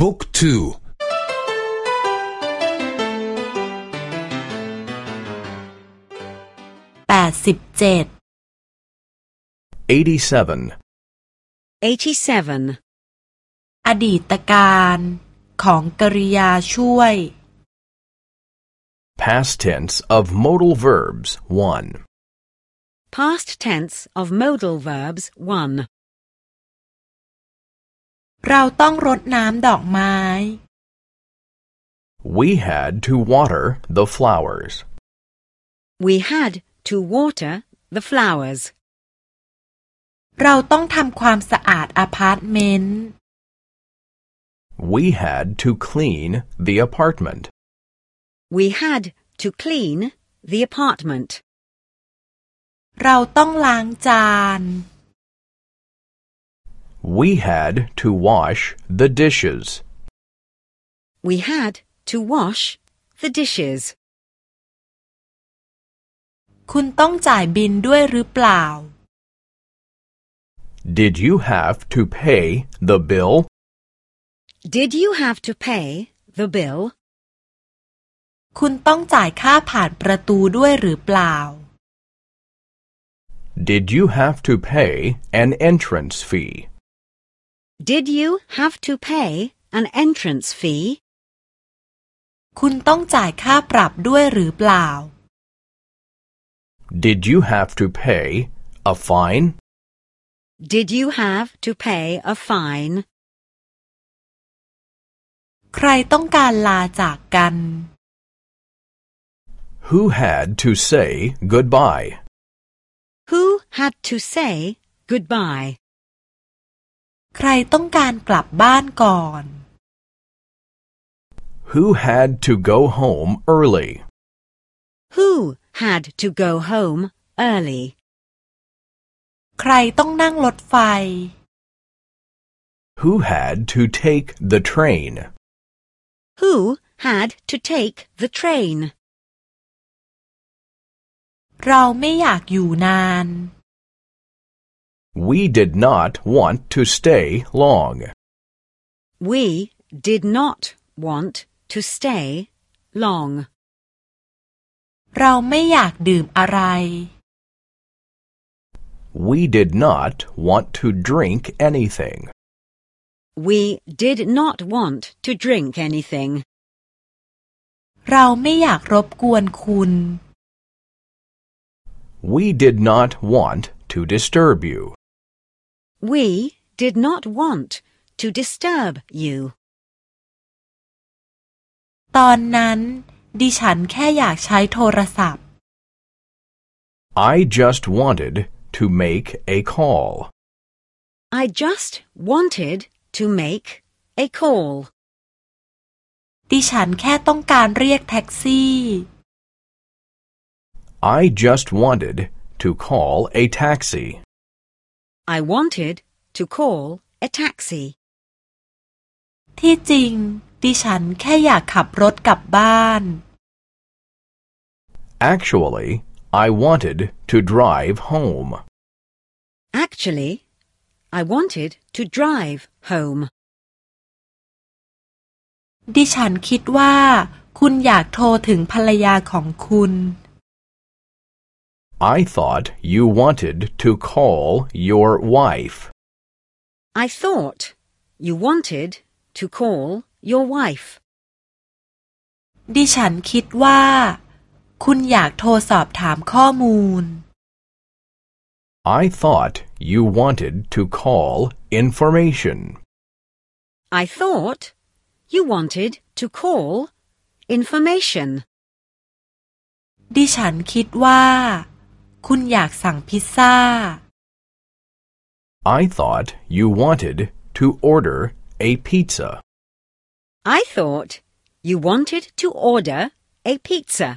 บุ๊กทูแปดสิบเจ็ด 87. 87. อดีตการของกริยาช่วย Past tense of modal verbs 1. Past tense of modal verbs 1. เราต้องรดน้ำดอกไม้ We had to water the flowers. We had to water the flowers. เราต้องทำความสะอาดอพาร์ตเมนต์ We had to clean the apartment. We had to clean the apartment. เราต้องล้างจาน We had to wash the dishes. We had to wash the dishes. คุณต้องจ่ายบินด้วยหรือเปล่า Did you have to pay the bill? Did you have to pay the bill? คุณต้องจ่ายค่าผ่านประตูด้วยหรือเปล่า Did you have to pay an entrance fee? Did you have to pay an entrance fee? คุณต้องจ่ายค่าปรับด้วยหรือเปล่า Did you have to pay a fine? Did you have to pay a fine? ใครต้องการลาจากกัน Who had to say goodbye? Who had to say goodbye? ใครต้องการกลับบ้านก่อน Who had to go home early? Who had to go home early? ใครต้องนั่งรถไฟ Who had to take the train? Who had to take the train? เราไม่อยากอยู่นาน We did not want to stay long. We did not want to stay long. เราไม่อยากดื่มอะไร We did not want to drink anything. We did not want to drink anything. เราไม่อยากรบกวนคุณ We did not want to disturb you. We did not want to disturb you. ตอนนั้น ดิฉันแค่อยากใช้โทรศัพท์ I just wanted to make a call. I just wanted to make a call. ดิฉันแค่ต้องการเรียกแท็กซี่ I just wanted to call a taxi. I wanted to call a taxi. ที่จริง ดิฉันแค่อยากขับรถกลับบ้าน Actually, I wanted to drive home. Actually, I wanted to drive home. ดิฉันคิดว่า คุณอยากโทรถึงภรรยาของคุณ I thought you wanted to call your wife. I thought you wanted to call your wife. ดิฉันคิดว่า คุณอยากโทรสอบถามข้อมูล I thought you wanted to call information. I thought you wanted to call information. ดิฉันคิดว่า คุณอยากสั่งพิซซ่า I thought you wanted to order a pizza. I thought you wanted to order a pizza.